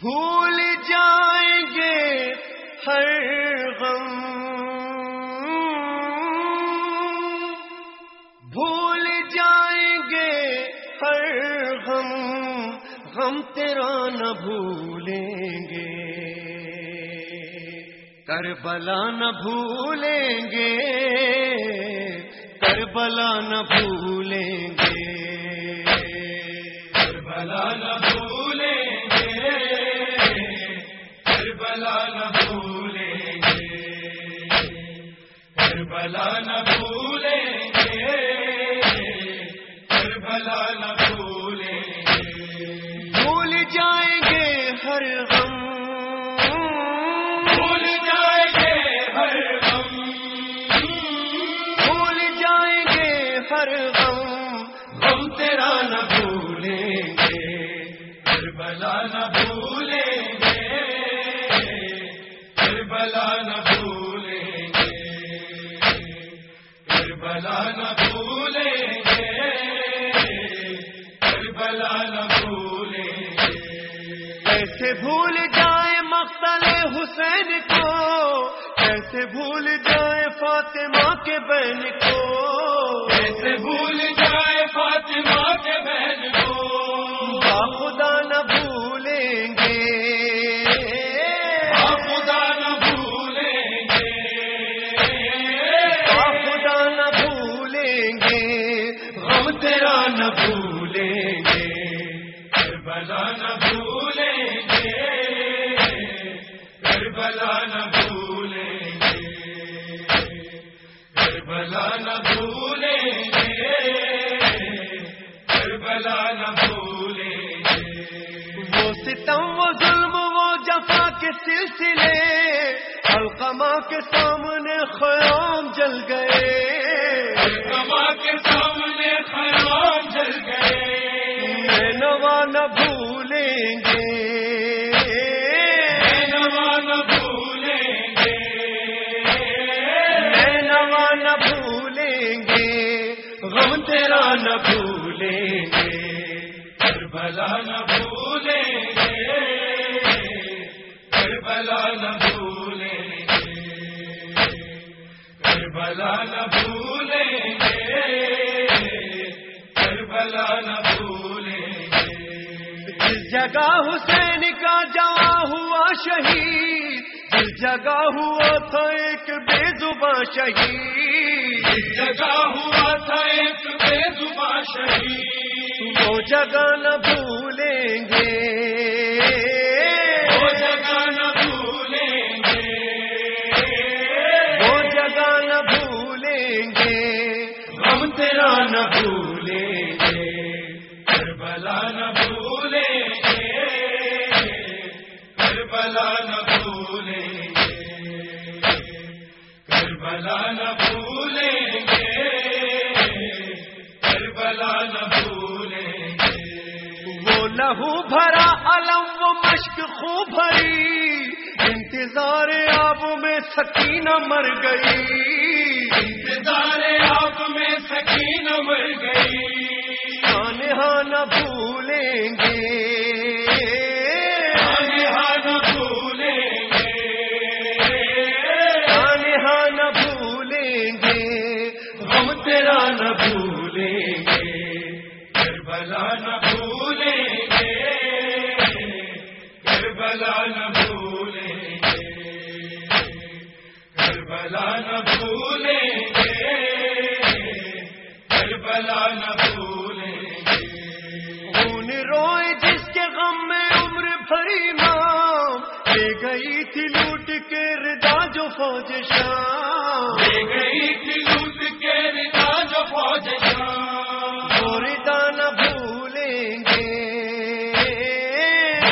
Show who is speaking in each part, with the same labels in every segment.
Speaker 1: بھول جائیں گے ہر غم۔ بھول جائیں گے ہر غم۔ غم تیرا نہ بھولیں گے۔ کربلا نہ بھولیں گے۔ کربلا نہ بھولیں گے۔
Speaker 2: کربلا نہ بھولیں گے کربلا نہ بھولیں گے
Speaker 1: بھول جائیں گے ہر غم۔
Speaker 2: بھول جائیں گے ہر غم۔
Speaker 1: بھول جائیں گے ہر غم۔
Speaker 2: غم تیرا نہ بھولیں گے کربلا نہ
Speaker 1: کیسے بھول جائے مقتل حسین کو؟ کیسے بھول جائے فاطمہ کے بہن کو؟
Speaker 2: کیسے بھول جائے فاطمہ کے بہن کو؟
Speaker 1: خدا نہ بھولیں گے۔
Speaker 2: آپ خدا نہ بھولیں گے۔
Speaker 1: خدا نہ بھولیں
Speaker 2: کربلا نہ بھولیں گے۔ کربلا نہ بھولیں گے۔ کربلا نہ بھولیں گے۔
Speaker 1: وہ ستم، وہ ظلم، وہ جفا کے سلسلے القما کے سامنے خیام جل گئے۔ تیرا نہ بھولیں گے
Speaker 2: کربلا نہ بھولیں گے کربلا نہ بھولیں گے کربلا نہ بھولیں گے کربلا نہ بھولیں گے
Speaker 1: جس جگہ حسین کا جواں ہوا شہید جگہ ہوا تھا ایک بے زباں شہید۔
Speaker 2: جگہ ہوا تھا ایک بے زباں شہید۔
Speaker 1: وہ جگہ نہ بھولیں گے۔
Speaker 2: وہ جگہ نہ بھولیں گے۔
Speaker 1: وہ جگہ نہ بھولیں گے۔
Speaker 2: ہم تیرا نہ بھولیں گے کربلا نہ بھولیں گے کربلا نہ بھولیں گے۔
Speaker 1: وہ لہو بھرا علم وہ مشک خوب بھری انتظار آب میں سکینہ مر گئی۔
Speaker 2: انتظار آپ میں سکین مر گئی۔
Speaker 1: ہاں نہ بھولیں گے۔ گئی تھی لوٹ کے ردا جو فوج شام۔
Speaker 2: لے گئی تھی لوٹ کے ردا جو فوج شام۔
Speaker 1: وہ ردا نہ بھولیں گے۔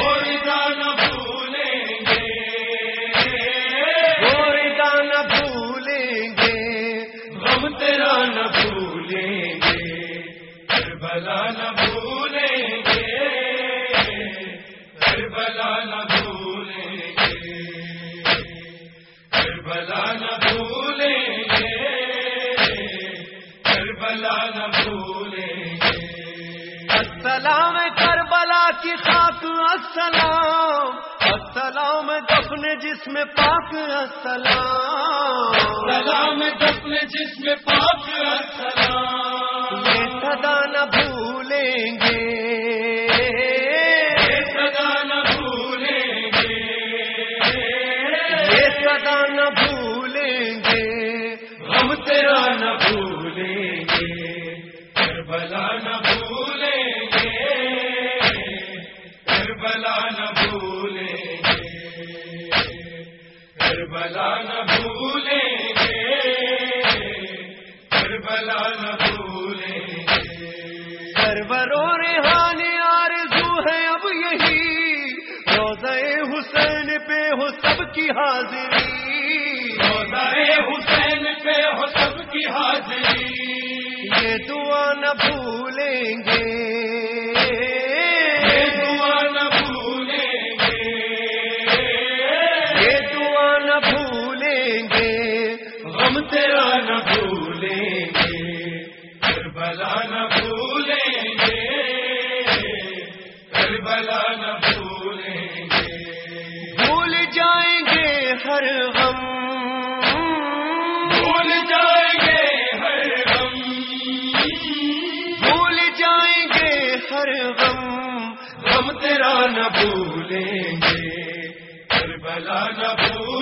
Speaker 2: کوئی نہ بھولیں گے۔
Speaker 1: وہ ردا نہ بھولیں گے۔
Speaker 2: ہم تیرا نہ بھولیں گے۔ کربلا نہ کربلا نہ بھولیں گے کربلا نہ بھولیں گے۔
Speaker 1: السلام کربلا کی خاک السلام۔ جسم پاک السلام۔
Speaker 2: سلام دفن جسم پاک السلام۔
Speaker 1: یہ صدا نہ بھولیں گے
Speaker 2: نہ بھولیں گے، کربلا نہ بھولیں گے، کربلا نہ بھولیں گے، کربلا نہ بھولیں گے، کربلا نہ بھولیں گے۔
Speaker 1: سروروں ریحان آرزو ہے اب یہی روزہ حسین پہ ہو سب کی حاضری۔
Speaker 2: حسین پہ ہو سب کی حاضری۔
Speaker 1: یہ دعا نہ بھولیں گے۔
Speaker 2: یہ دعا نہ بھولیں گے۔
Speaker 1: یہ دعا نہ بھولیں گے۔
Speaker 2: ہم تیرا نہ بھولیں گے۔ کربلا نہ بھولیں گے۔ کربلا نہ بھولیں گے۔
Speaker 1: بھول جائیں گے ہر غم۔
Speaker 2: بھول جائیں گے ہر غم۔
Speaker 1: بھول جائیں گے ہر غم۔
Speaker 2: ہم تیرا نہ بھولیں گے، کربلا نہ بھول